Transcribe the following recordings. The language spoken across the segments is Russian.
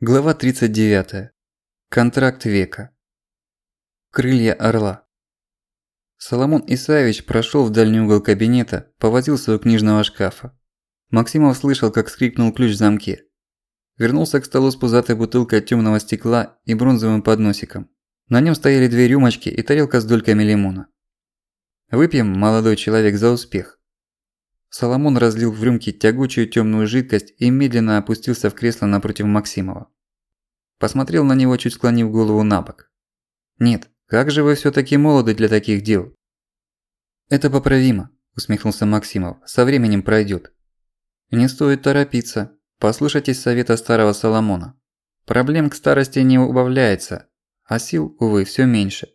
Глава 39. Контракт века. Крылья орла. Соломон Исаевич прошёл в дальний угол кабинета, повозился у книжного шкафа. Максимов слышал, как скрипнул ключ в замке. Вернулся к столу с пузатой бутылкой тёмного стекла и бронзовым подносиком. На нём стояли две рюмочки и тарелка с дольками лимона. «Выпьем, молодой человек, за успех». Соломон разлил в рюмки тягучую тёмную жидкость и медленно опустился в кресло напротив Максимова. Посмотрел на него, чуть склонив голову на бок. «Нет, как же вы всё-таки молоды для таких дел?» «Это поправимо», – усмехнулся Максимов. «Со временем пройдёт». «Не стоит торопиться. Послушайтесь совета старого Соломона. Проблем к старости не убавляется, а сил, увы, всё меньше.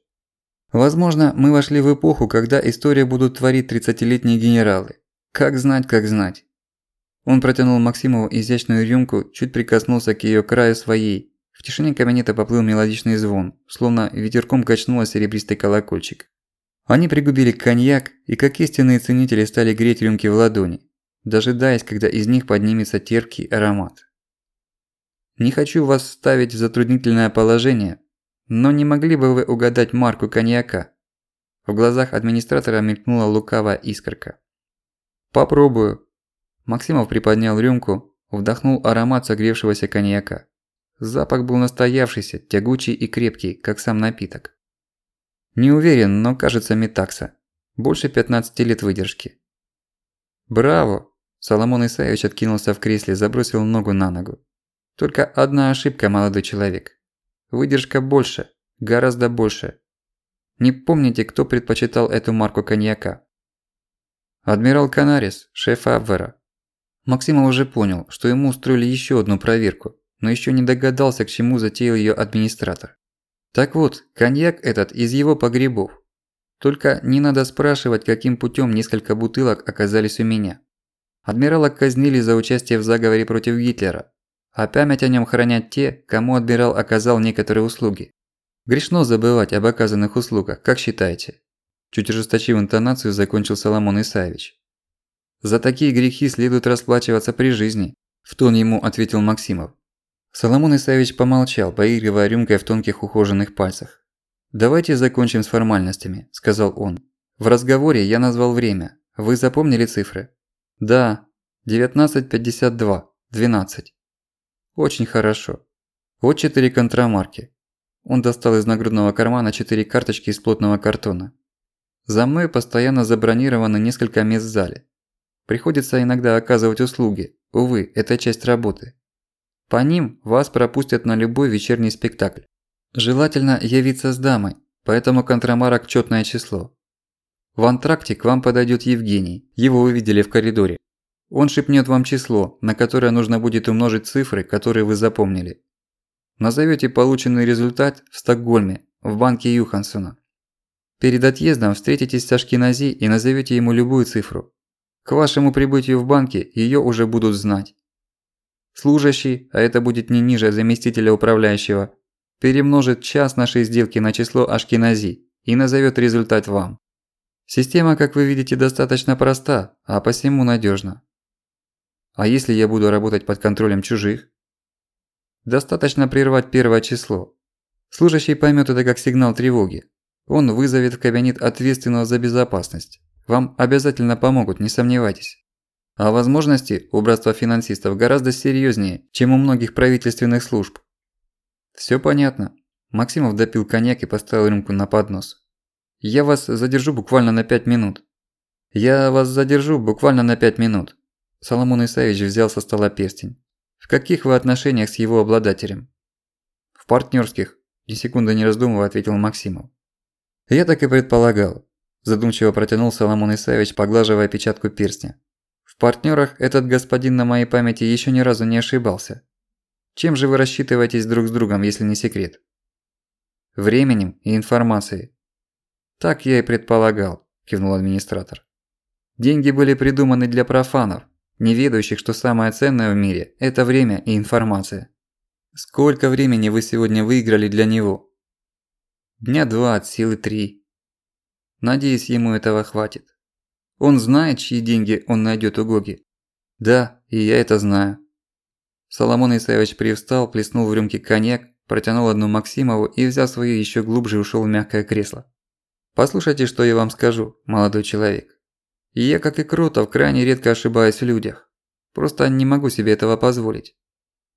Возможно, мы вошли в эпоху, когда историю будут творить тридцатилетние генералы. Как знать, как знать. Он протянул Максимову изящную рюмку, чуть прикоснулся к её краю своей. В тишине кабинета поплыл мелодичный звон, словно ветерком качнуло серебристый колокольчик. Они пригубили коньяк и как истинные ценители стали греть рюмки в ладони, дожидаясь, когда из них поднимется терпкий аромат. Не хочу вас ставить в затруднительное положение, но не могли бы вы угадать марку коньяка? В глазах администратора мелькнула лукавая искорка. «Попробую». Максимов приподнял рюмку, вдохнул аромат согревшегося коньяка. Запах был настоявшийся, тягучий и крепкий, как сам напиток. Не уверен, но кажется метакса. Больше 15 лет выдержки. «Браво!» Соломон Исаевич откинулся в кресле, забросил ногу на ногу. «Только одна ошибка, молодой человек. Выдержка больше, гораздо больше. Не помните, кто предпочитал эту марку коньяка? Адмирал Канарис, шеф Абвера. Максимов уже понял, что ему устроили еще одну проверку, но еще не догадался, к чему затеял ее администратор. Так вот, коньяк этот из его погребов. Только не надо спрашивать, каким путем несколько бутылок оказались у меня. Адмирала казнили за участие в заговоре против Гитлера, а память о нем хранят те, кому адмирал оказал некоторые услуги. Грешно забывать об оказанных услугах, как считаете? Чуть ожесточив интонацию, закончил Соломон Исаевич. «За такие грехи следует расплачиваться при жизни», – в тон ему ответил Максимов. Соломон Исаевич помолчал, поигрывая рюмкой в тонких ухоженных пальцах. «Давайте закончим с формальностями», – сказал он. «В разговоре я назвал время. Вы запомнили цифры?» «Да. 19.52. 12». «Очень хорошо. Вот четыре контрамарки». Он достал из нагрудного кармана четыре карточки из плотного картона. За мной постоянно забронировано несколько мест в зале. Приходится иногда оказывать услуги. Увы, это часть работы. По ним вас пропустят на любой вечерний спектакль. Желательно явиться с дамой, поэтому контрамарок чётное число. В антракте к вам подойдет Евгений, его вы видели в коридоре. Он шепнет вам число, на которое нужно будет умножить цифры, которые вы запомнили. Назовете полученный результат в Стокгольме, в банке Юхансона. Перед отъездом встретитесь с Ашкинази и назовете ему любую цифру. К вашему прибытию в банке ее уже будут знать. Служащий, а это будет не ниже заместителя управляющего, перемножит час нашей сделки на число Ашкинази и назовет результат вам. Система, как вы видите, достаточно проста, а посему надежна. А если я буду работать под контролем чужих? Достаточно прервать первое число. Служащий поймет это как сигнал тревоги, он вызовет в кабинет ответственного за безопасность. Вам обязательно помогут, не сомневайтесь. А возможности у братства финансистов гораздо серьёзнее, чем у многих правительственных служб. Всё понятно. Максимов допил коньяк и поставил рюмку на поднос. Я вас задержу буквально на пять минут. Я вас задержу буквально на пять минут. Соломон Исаевич взял со стола перстень. В каких вы отношениях с его обладателем? В партнёрских, ни секунды не раздумывая, ответил Максимов. «Я так и предполагал», – задумчиво протянул Соломон Исаевич, поглаживая печатку перстня. «В партнёрах этот господин на моей памяти ещё ни разу не ошибался. Чем же вы рассчитываетесь друг с другом, если не секрет?» «Временем и информацией». «Так я и предполагал», – кивнул администратор. «Деньги были придуманы для профанов, не ведающих, что самое ценное в мире – это время и информация. Сколько времени вы сегодня выиграли для него?» Дня два от силы три. Надеюсь, ему этого хватит. Он знает, чьи деньги он найдет у Гоги. Да, и я это знаю. Соломон Исаевич привстал, плеснул в рюмке коньяк, протянул одну Максимову и, взяв свою еще глубже, ушел в мягкое кресло. «Послушайте, что я вам скажу, молодой человек. я, как и Кротов, крайне редко ошибаюсь в людях. Просто не могу себе этого позволить.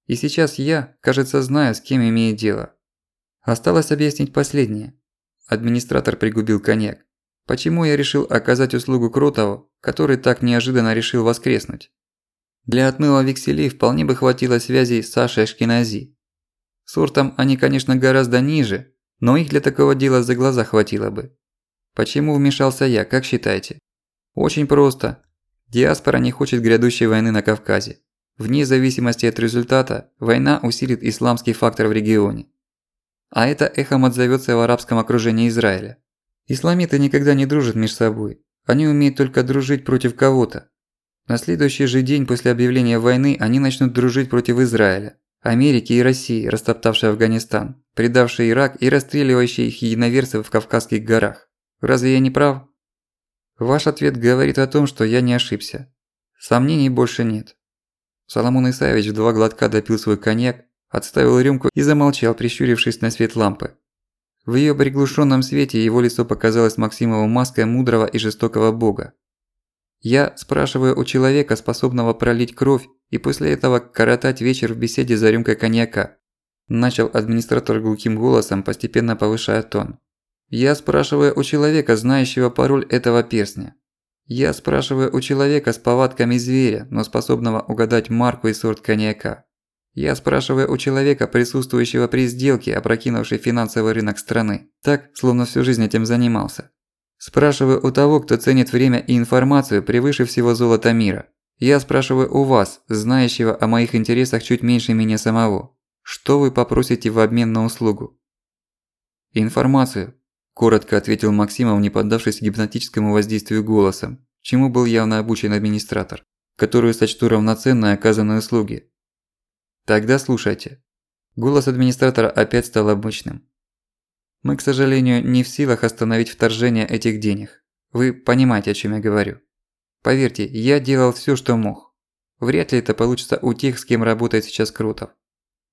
И сейчас я, кажется, знаю, с кем имею дело. Осталось объяснить последнее. Администратор пригубил коньяк. Почему я решил оказать услугу Кротову, который так неожиданно решил воскреснуть? Для отмыва векселей вполне бы хватило связей с Сашей Ашкенази. Сортом они, конечно, гораздо ниже, но их для такого дела за глаза хватило бы. Почему вмешался я, как считаете? Очень просто. Диаспора не хочет грядущей войны на Кавказе. Вне зависимости от результата, война усилит исламский фактор в регионе. А это эхом отзовется в арабском окружении Израиля. Исламиты никогда не дружат между собой. Они умеют только дружить против кого-то. На следующий же день после объявления войны они начнут дружить против Израиля, Америки и России, растоптавшей Афганистан, предавшей Ирак и расстреливающей их единоверцев в Кавказских горах. Разве я не прав? Ваш ответ говорит о том, что я не ошибся. Сомнений больше нет. Соломон Исаевич в два глотка допил свой коньяк, отставил рюмку и замолчал, прищурившись на свет лампы. В её приглушенном свете его лицо показалось Максимову маской мудрого и жестокого бога. Я спрашиваю у человека, способного пролить кровь и после этого коротать вечер в беседе за рюмкой коньяка. Начал администратор глухим голосом, постепенно повышая тон. Я спрашиваю у человека, знающего пароль этого перстня. Я спрашиваю у человека с повадками зверя, но способного угадать марку и сорт коньяка. Я спрашиваю у человека, присутствующего при сделке, опрокинувшей финансовый рынок страны, так, словно всю жизнь этим занимался. Спрашиваю у того, кто ценит время и информацию превыше всего золота мира. Я спрашиваю у вас, знающего о моих интересах чуть меньше меня самого. Что вы попросите в обмен на услугу? Информацию, коротко ответил Максимов, не поддавшись гипнотическому воздействию голосом, чему был явно обучен администратор, которую сочту равноценной оказанной услуги, Тогда слушайте. Голос администратора опять стал обычным. Мы, к сожалению, не в силах остановить вторжение этих денег. Вы понимаете, о чем я говорю. Поверьте, я делал всё, что мог. Вряд ли это получится у тех, с кем работает сейчас Крутов.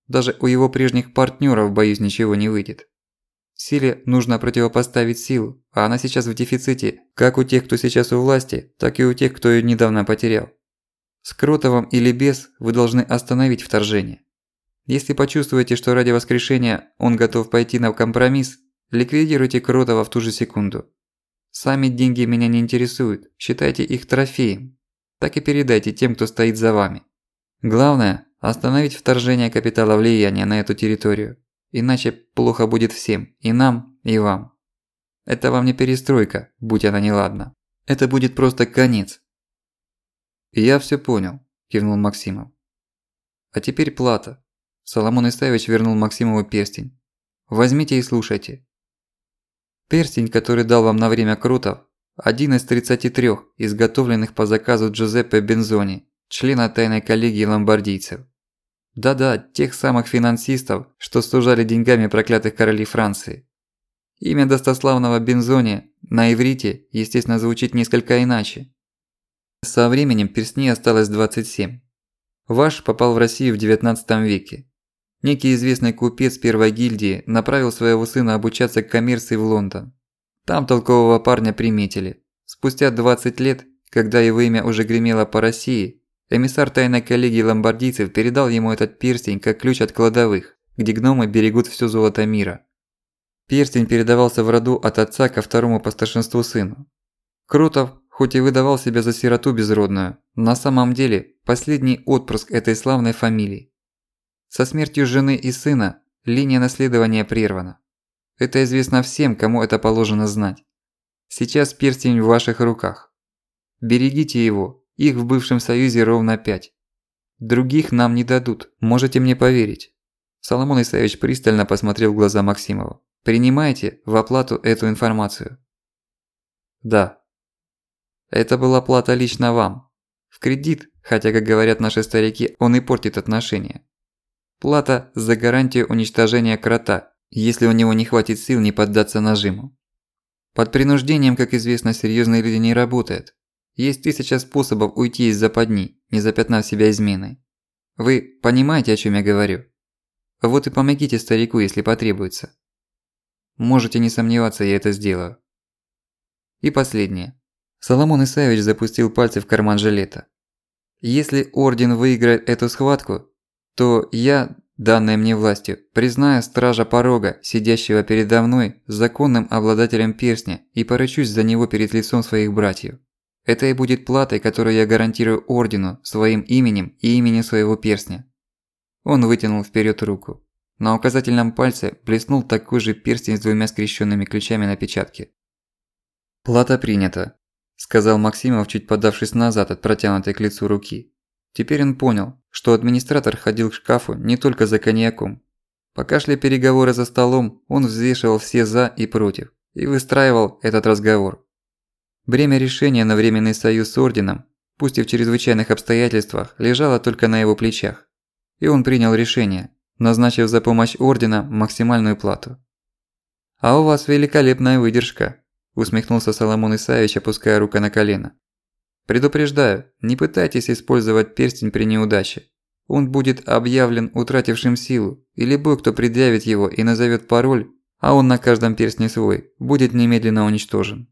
Даже у его прежних партнёров, боюсь, ничего не выйдет. Силе нужно противопоставить силу, а она сейчас в дефиците, как у тех, кто сейчас у власти, так и у тех, кто её недавно потерял. С Кротовым или без вы должны остановить вторжение. Если почувствуете, что ради воскрешения он готов пойти на компромисс, ликвидируйте Кротова в ту же секунду. Сами деньги меня не интересуют, считайте их трофеем. Так и передайте тем, кто стоит за вами. Главное – остановить вторжение капитала влияния на эту территорию. Иначе плохо будет всем, и нам, и вам. Это вам не перестройка, будь она неладна. Это будет просто конец, «Я всё понял», – кивнул Максимов. «А теперь плата». Соломон Истаевич вернул Максимову перстень. «Возьмите и слушайте». Перстень, который дал вам на время Крутов, один из 33, изготовленных по заказу Джузеппе Бензони, члена тайной коллегии ломбардийцев. Да-да, тех самых финансистов, что служали деньгами проклятых королей Франции. Имя достославного Бензони на иврите, естественно, звучит несколько иначе. Со временем перстней осталось 27. Ваш попал в Россию в 19 веке. Некий известный купец первой гильдии направил своего сына обучаться к коммерции в Лондон. Там толкового парня приметили. Спустя 20 лет, когда его имя уже гремело по России, эмиссар тайной коллегии ломбардийцев передал ему этот перстень как ключ от кладовых, где гномы берегут всё золото мира. Перстень передавался в роду от отца ко второму по старшинству сыну. Крутов, хоть и выдавал себя за сироту безродную, на самом деле последний отпрыск этой славной фамилии. Со смертью жены и сына линия наследования прервана. Это известно всем, кому это положено знать. Сейчас перстень в ваших руках. Берегите его, их в бывшем союзе ровно пять. Других нам не дадут, можете мне поверить. Соломон Исаевич пристально посмотрел в глаза Максимова. Принимаете в оплату эту информацию? Да, это была плата лично вам. В кредит, хотя, как говорят наши старики, он и портит отношения. Плата за гарантию уничтожения крота, если у него не хватит сил не поддаться нажиму. Под принуждением, как известно, серьёзные люди не работают. Есть тысяча способов уйти из западни, не запятнав себя изменой. Вы понимаете, о чем я говорю? Вот и помогите старику, если потребуется. Можете не сомневаться, я это сделаю. И последнее. Соломон Исаевич запустил пальцы в карман жилета. Если Орден выиграет эту схватку, то я, данной мне властью, признаю Стража Порога, сидящего передо мной, законным обладателем перстня и поручусь за него перед лицом своих братьев. Это и будет платой, которую я гарантирую Ордену своим именем и именем своего перстня. Он вытянул вперед руку. На указательном пальце блеснул такой же перстень с двумя скрещенными ключами на печатке. «Плата принята», – сказал Максимов, чуть подавшись назад от протянутой к лицу руки. Теперь он понял, что администратор ходил к шкафу не только за коньяком. Пока шли переговоры за столом, он взвешивал все «за» и «против» и выстраивал этот разговор. Бремя решения на временный союз с Орденом, пусть и в чрезвычайных обстоятельствах, лежало только на его плечах. И он принял решение, назначив за помощь Ордена максимальную плату. «А у вас великолепная выдержка», – усмехнулся Соломон Исаевич, опуская руку на колено. «Предупреждаю, не пытайтесь использовать перстень при неудаче. Он будет объявлен утратившим силу, и любой, кто предъявит его и назовет пароль, а он на каждом перстне свой, будет немедленно уничтожен.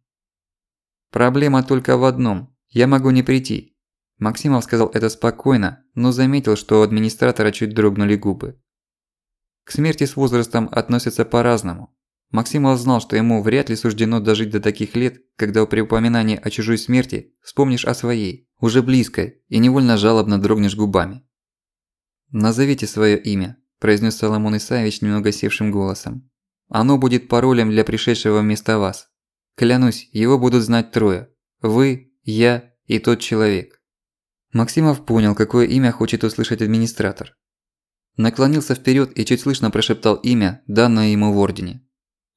Проблема только в одном – я могу не прийти. Максимов сказал это спокойно, но заметил, что у администратора чуть дрогнули губы. К смерти с возрастом относятся по-разному. Максимов знал, что ему вряд ли суждено дожить до таких лет, когда при упоминании о чужой смерти вспомнишь о своей, уже близкой, и невольно жалобно дрогнешь губами. «Назовите своё имя», – произнес Соломон Исаевич немного севшим голосом. «Оно будет паролем для пришедшего вместо вас. Клянусь, его будут знать трое. Вы, я и тот человек». Максимов понял, какое имя хочет услышать администратор. Наклонился вперед и чуть слышно прошептал имя, данное ему в Ордене.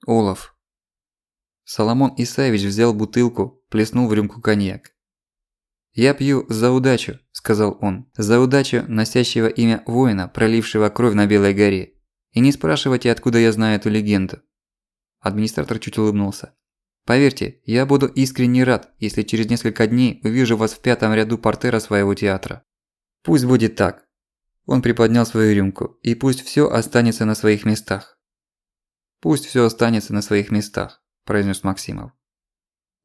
Олаф. Соломон Исаевич взял бутылку, плеснул в рюмку коньяк. «Я пью за удачу», – сказал он, – «за удачу носящего имя воина, пролившего кровь на Белой горе. И не спрашивайте, откуда я знаю эту легенду». Администратор чуть улыбнулся. «Поверьте, я буду искренне рад, если через несколько дней увижу вас в пятом ряду портера своего театра. Пусть будет так, он приподнял свою рюмку, и пусть всё останется на своих местах. «Пусть всё останется на своих местах», – произнес Максимов.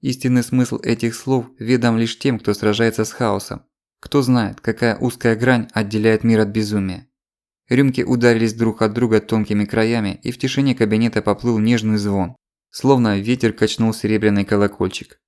Истинный смысл этих слов ведом лишь тем, кто сражается с хаосом. Кто знает, какая узкая грань отделяет мир от безумия. Рюмки ударились друг от друга тонкими краями, и в тишине кабинета поплыл нежный звон. Словно ветер качнул серебряный колокольчик.